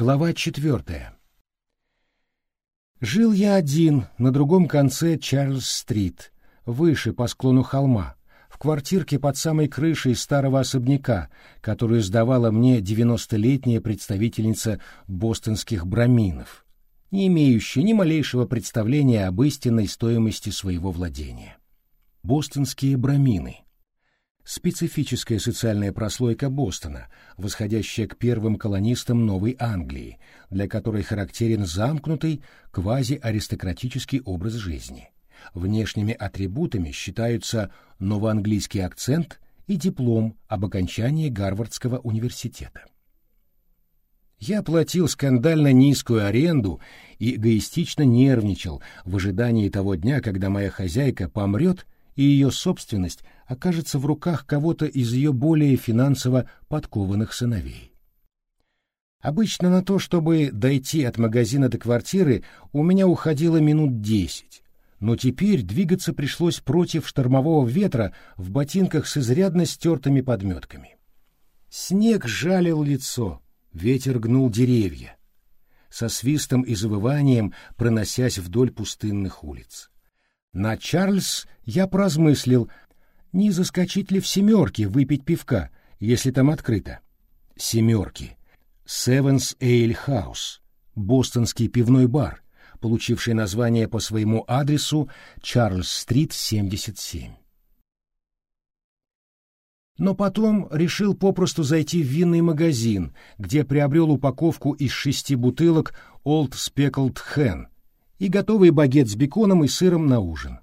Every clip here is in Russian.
Глава четвертая. Жил я один на другом конце Чарльз-стрит, выше по склону холма, в квартирке под самой крышей старого особняка, которую сдавала мне девяностолетняя представительница бостонских браминов, не имеющая ни малейшего представления об истинной стоимости своего владения. Бостонские брамины — специфическая социальная прослойка Бостона, восходящая к первым колонистам Новой Англии, для которой характерен замкнутый квазиаристократический образ жизни. Внешними атрибутами считаются новоанглийский акцент и диплом об окончании Гарвардского университета. Я платил скандально низкую аренду и эгоистично нервничал в ожидании того дня, когда моя хозяйка помрет и ее собственность окажется в руках кого-то из ее более финансово подкованных сыновей. Обычно на то, чтобы дойти от магазина до квартиры, у меня уходило минут десять, но теперь двигаться пришлось против штормового ветра в ботинках с изрядно стертыми подметками. Снег жалил лицо, ветер гнул деревья, со свистом и завыванием проносясь вдоль пустынных улиц. На Чарльз я поразмыслил, не заскочить ли в семерки выпить пивка, если там открыто. Семерки. Севенс Эйль Хаус, бостонский пивной бар — получивший название по своему адресу Чарльз-стрит, 77. Но потом решил попросту зайти в винный магазин, где приобрел упаковку из шести бутылок Old Speckled Hen и готовый багет с беконом и сыром на ужин.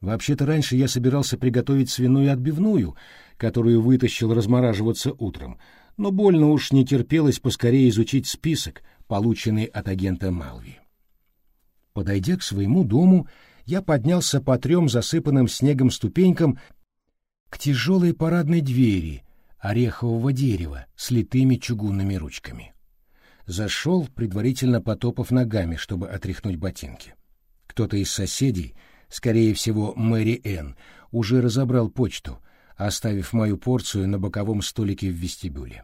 Вообще-то раньше я собирался приготовить свиную отбивную, которую вытащил размораживаться утром, но больно уж не терпелось поскорее изучить список, полученный от агента Малви. Подойдя к своему дому, я поднялся по трем засыпанным снегом ступенькам к тяжелой парадной двери орехового дерева с литыми чугунными ручками. Зашел, предварительно потопав ногами, чтобы отряхнуть ботинки. Кто-то из соседей, скорее всего, Мэри Энн, уже разобрал почту, оставив мою порцию на боковом столике в вестибюле.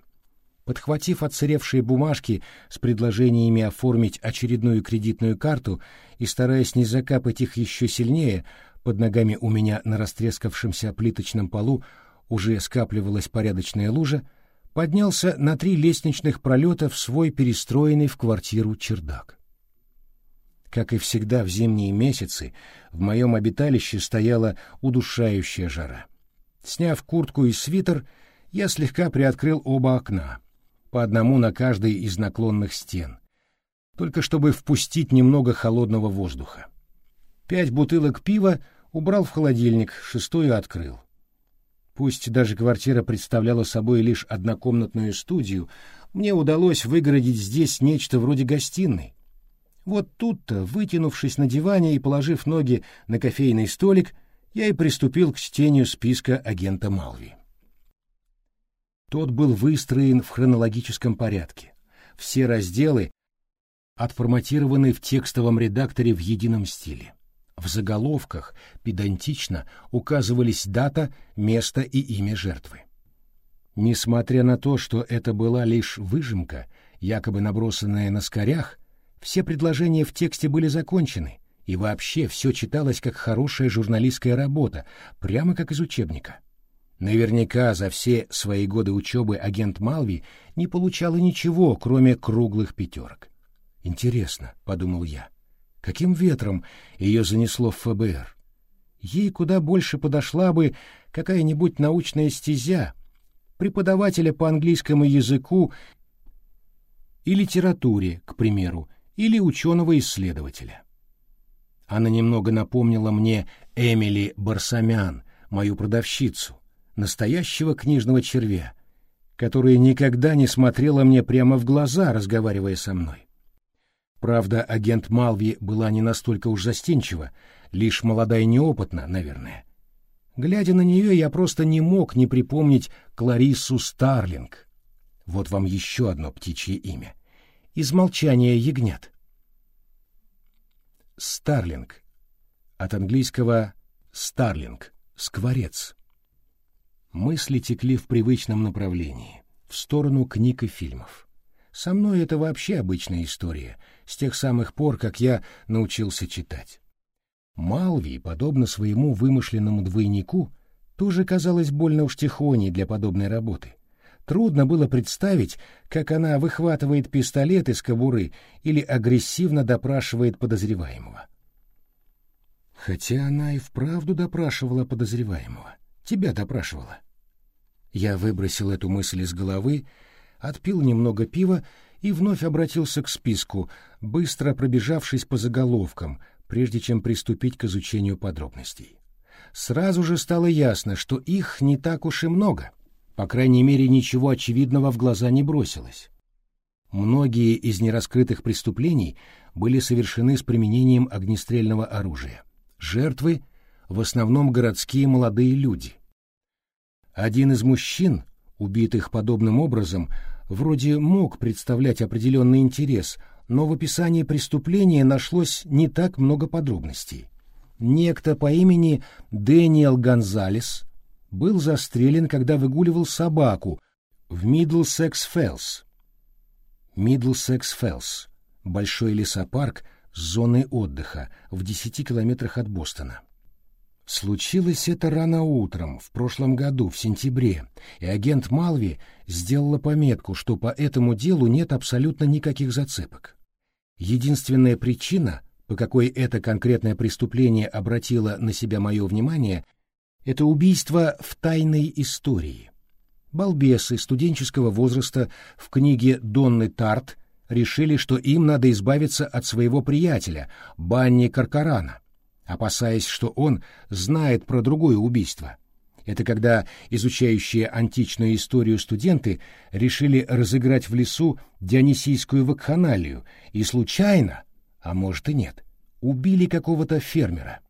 Подхватив отсыревшие бумажки с предложениями оформить очередную кредитную карту и стараясь не закапать их еще сильнее, под ногами у меня на растрескавшемся плиточном полу уже скапливалась порядочная лужа, поднялся на три лестничных пролета в свой перестроенный в квартиру чердак. Как и всегда в зимние месяцы, в моем обиталище стояла удушающая жара. Сняв куртку и свитер, я слегка приоткрыл оба окна — по одному на каждой из наклонных стен, только чтобы впустить немного холодного воздуха. Пять бутылок пива убрал в холодильник, шестую открыл. Пусть даже квартира представляла собой лишь однокомнатную студию, мне удалось выгородить здесь нечто вроде гостиной. Вот тут-то, вытянувшись на диване и положив ноги на кофейный столик, я и приступил к чтению списка агента Малви. Тот был выстроен в хронологическом порядке. Все разделы отформатированы в текстовом редакторе в едином стиле. В заголовках педантично указывались дата, место и имя жертвы. Несмотря на то, что это была лишь выжимка, якобы набросанная на скорях, все предложения в тексте были закончены, и вообще все читалось как хорошая журналистская работа, прямо как из учебника. Наверняка за все свои годы учебы агент Малви не получала ничего, кроме круглых пятерок. «Интересно», — подумал я, — «каким ветром ее занесло в ФБР? Ей куда больше подошла бы какая-нибудь научная стезя, преподавателя по английскому языку и литературе, к примеру, или ученого-исследователя. Она немного напомнила мне Эмили Барсамян, мою продавщицу, настоящего книжного червя, которая никогда не смотрела мне прямо в глаза, разговаривая со мной. Правда, агент Малви была не настолько уж застенчива, лишь молодая и неопытна, наверное. Глядя на нее, я просто не мог не припомнить Клариссу Старлинг. Вот вам еще одно птичье имя. Из молчания ягнят. Старлинг. От английского «старлинг» — скворец. Мысли текли в привычном направлении, в сторону книг и фильмов. Со мной это вообще обычная история, с тех самых пор, как я научился читать. Малви, подобно своему вымышленному двойнику, тоже казалась больно уж тихоней для подобной работы. Трудно было представить, как она выхватывает пистолет из кобуры или агрессивно допрашивает подозреваемого. Хотя она и вправду допрашивала подозреваемого. Тебя допрашивала. Я выбросил эту мысль из головы, отпил немного пива и вновь обратился к списку, быстро пробежавшись по заголовкам, прежде чем приступить к изучению подробностей. Сразу же стало ясно, что их не так уж и много. По крайней мере, ничего очевидного в глаза не бросилось. Многие из нераскрытых преступлений были совершены с применением огнестрельного оружия. Жертвы — в основном городские молодые люди. Один из мужчин, убитых подобным образом, вроде мог представлять определенный интерес, но в описании преступления нашлось не так много подробностей. Некто по имени Дэниел Гонзалес был застрелен, когда выгуливал собаку в Мидлсекс-Феллс. Мидлсекс-Феллс — большой лесопарк с зоной отдыха в 10 километрах от Бостона. Случилось это рано утром, в прошлом году, в сентябре, и агент Малви сделала пометку, что по этому делу нет абсолютно никаких зацепок. Единственная причина, по какой это конкретное преступление обратило на себя мое внимание, это убийство в тайной истории. Балбесы студенческого возраста в книге Донны Тарт решили, что им надо избавиться от своего приятеля, Банни Каркарана, опасаясь, что он знает про другое убийство. Это когда изучающие античную историю студенты решили разыграть в лесу дионисийскую вакханалию и случайно, а может и нет, убили какого-то фермера.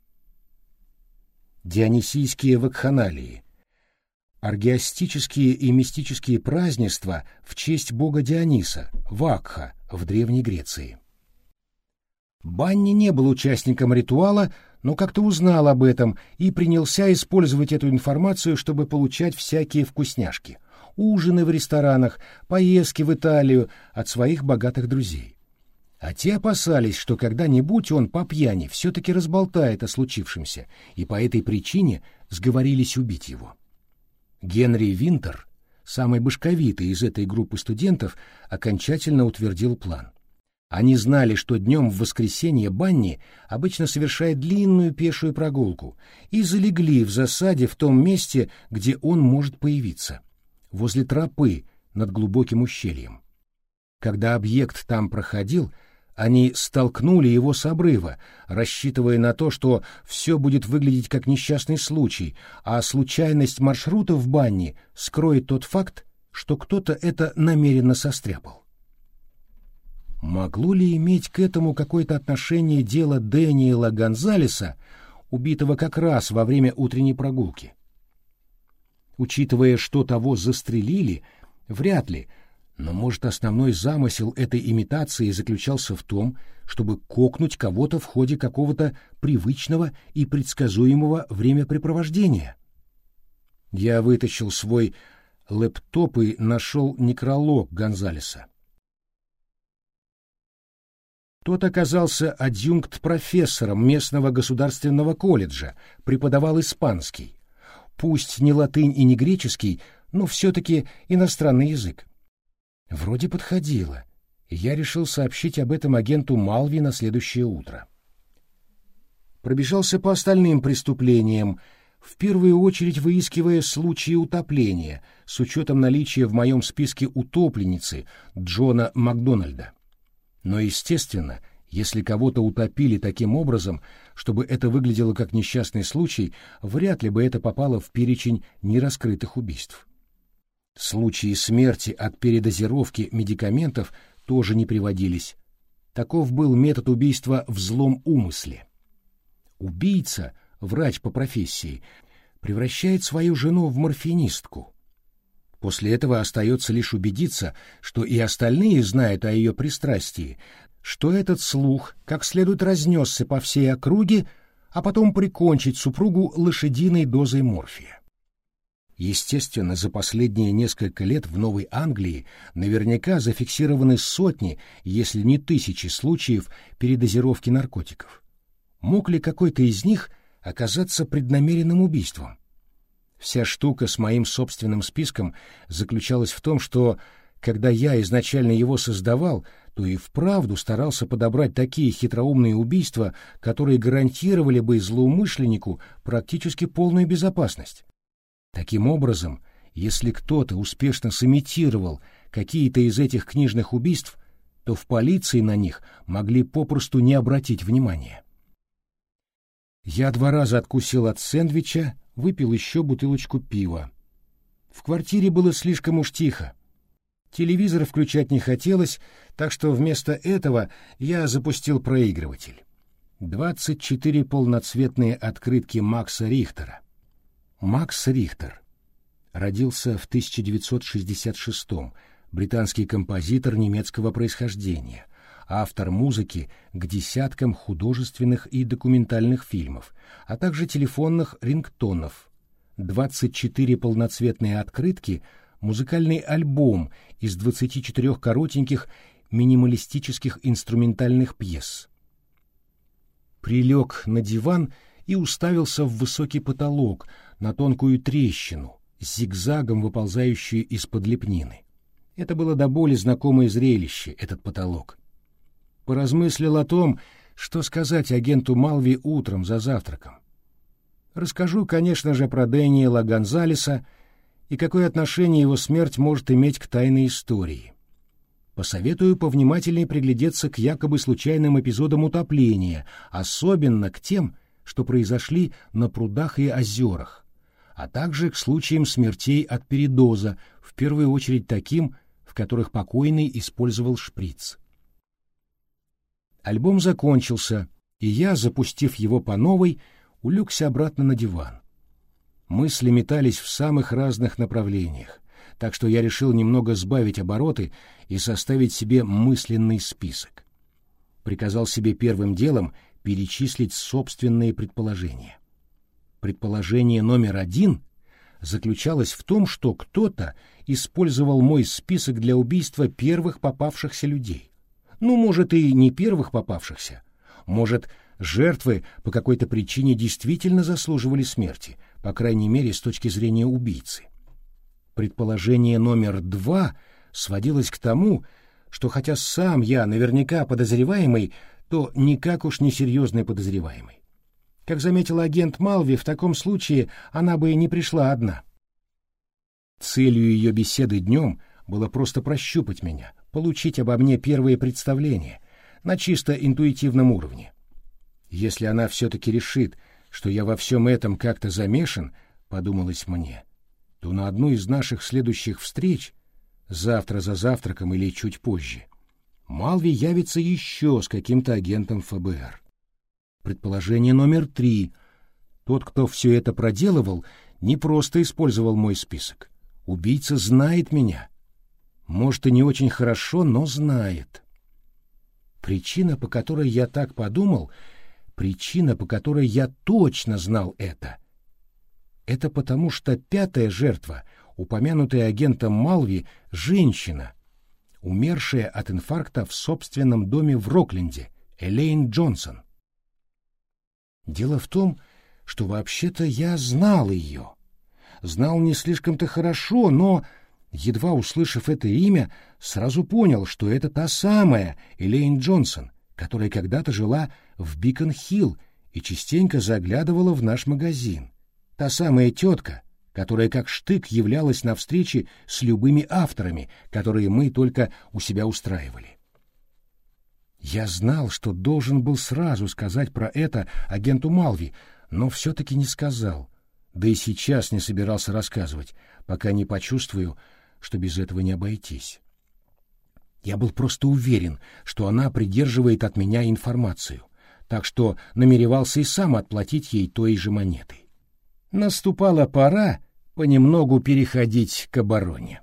Дионисийские вакханалии — аргиастические и мистические празднества в честь бога Диониса, Вакха, в Древней Греции. Банни не был участником ритуала, но как-то узнал об этом и принялся использовать эту информацию, чтобы получать всякие вкусняшки. Ужины в ресторанах, поездки в Италию от своих богатых друзей. А те опасались, что когда-нибудь он по пьяни все-таки разболтает о случившемся, и по этой причине сговорились убить его. Генри Винтер, самый башковитый из этой группы студентов, окончательно утвердил план. Они знали, что днем в воскресенье Банни обычно совершает длинную пешую прогулку, и залегли в засаде в том месте, где он может появиться, возле тропы над глубоким ущельем. Когда объект там проходил, они столкнули его с обрыва, рассчитывая на то, что все будет выглядеть как несчастный случай, а случайность маршрута в Банни скроет тот факт, что кто-то это намеренно состряпал. Могло ли иметь к этому какое-то отношение дело Дэниела Гонзалеса, убитого как раз во время утренней прогулки? Учитывая, что того застрелили, вряд ли, но, может, основной замысел этой имитации заключался в том, чтобы кокнуть кого-то в ходе какого-то привычного и предсказуемого времяпрепровождения? Я вытащил свой лэптоп и нашел некролог Гонзалеса. Тот оказался адъюнкт-профессором местного государственного колледжа, преподавал испанский. Пусть не латынь и не греческий, но все-таки иностранный язык. Вроде подходило, я решил сообщить об этом агенту Малви на следующее утро. Пробежался по остальным преступлениям, в первую очередь выискивая случаи утопления, с учетом наличия в моем списке утопленницы Джона Макдональда. Но, естественно, если кого-то утопили таким образом, чтобы это выглядело как несчастный случай, вряд ли бы это попало в перечень нераскрытых убийств. Случаи смерти от передозировки медикаментов тоже не приводились. Таков был метод убийства в злом умысле. Убийца, врач по профессии, превращает свою жену в морфинистку. После этого остается лишь убедиться, что и остальные знают о ее пристрастии, что этот слух как следует разнесся по всей округе, а потом прикончить супругу лошадиной дозой морфия. Естественно, за последние несколько лет в Новой Англии наверняка зафиксированы сотни, если не тысячи случаев передозировки наркотиков. Мог ли какой-то из них оказаться преднамеренным убийством? Вся штука с моим собственным списком заключалась в том, что, когда я изначально его создавал, то и вправду старался подобрать такие хитроумные убийства, которые гарантировали бы злоумышленнику практически полную безопасность. Таким образом, если кто-то успешно сымитировал какие-то из этих книжных убийств, то в полиции на них могли попросту не обратить внимания. Я два раза откусил от сэндвича, выпил еще бутылочку пива. В квартире было слишком уж тихо. Телевизор включать не хотелось, так что вместо этого я запустил проигрыватель. 24 полноцветные открытки Макса Рихтера. Макс Рихтер родился в 1966 британский композитор немецкого происхождения, автор музыки к десяткам художественных и документальных фильмов, а также телефонных рингтонов. 24 полноцветные открытки — музыкальный альбом из 24 коротеньких минималистических инструментальных пьес. Прилег на диван и уставился в высокий потолок — на тонкую трещину, зигзагом выползающую из-под лепнины. Это было до боли знакомое зрелище, этот потолок. Поразмыслил о том, что сказать агенту Малви утром за завтраком. Расскажу, конечно же, про Дэниела Гонзалеса и какое отношение его смерть может иметь к тайной истории. Посоветую повнимательнее приглядеться к якобы случайным эпизодам утопления, особенно к тем, что произошли на прудах и озерах а также к случаям смертей от передоза, в первую очередь таким, в которых покойный использовал шприц. Альбом закончился, и я, запустив его по новой, улегся обратно на диван. Мысли метались в самых разных направлениях, так что я решил немного сбавить обороты и составить себе мысленный список. Приказал себе первым делом перечислить собственные предположения. Предположение номер один заключалось в том, что кто-то использовал мой список для убийства первых попавшихся людей. Ну, может, и не первых попавшихся. Может, жертвы по какой-то причине действительно заслуживали смерти, по крайней мере, с точки зрения убийцы. Предположение номер два сводилось к тому, что хотя сам я наверняка подозреваемый, то никак уж не серьезный подозреваемый. Как заметил агент Малви, в таком случае она бы и не пришла одна. Целью ее беседы днем было просто прощупать меня, получить обо мне первые представления на чисто интуитивном уровне. Если она все-таки решит, что я во всем этом как-то замешан, подумалось мне, то на одну из наших следующих встреч, завтра за завтраком или чуть позже, Малви явится еще с каким-то агентом ФБР. Предположение номер три. Тот, кто все это проделывал, не просто использовал мой список. Убийца знает меня. Может, и не очень хорошо, но знает. Причина, по которой я так подумал, причина, по которой я точно знал это, это потому, что пятая жертва, упомянутая агентом Малви, женщина, умершая от инфаркта в собственном доме в Рокленде, Элейн Джонсон. Дело в том, что вообще-то я знал ее. Знал не слишком-то хорошо, но, едва услышав это имя, сразу понял, что это та самая Элейн Джонсон, которая когда-то жила в Бикон-Хилл и частенько заглядывала в наш магазин. Та самая тетка, которая как штык являлась на встрече с любыми авторами, которые мы только у себя устраивали. Я знал, что должен был сразу сказать про это агенту Малви, но все-таки не сказал. Да и сейчас не собирался рассказывать, пока не почувствую, что без этого не обойтись. Я был просто уверен, что она придерживает от меня информацию, так что намеревался и сам отплатить ей той же монетой. Наступала пора понемногу переходить к обороне.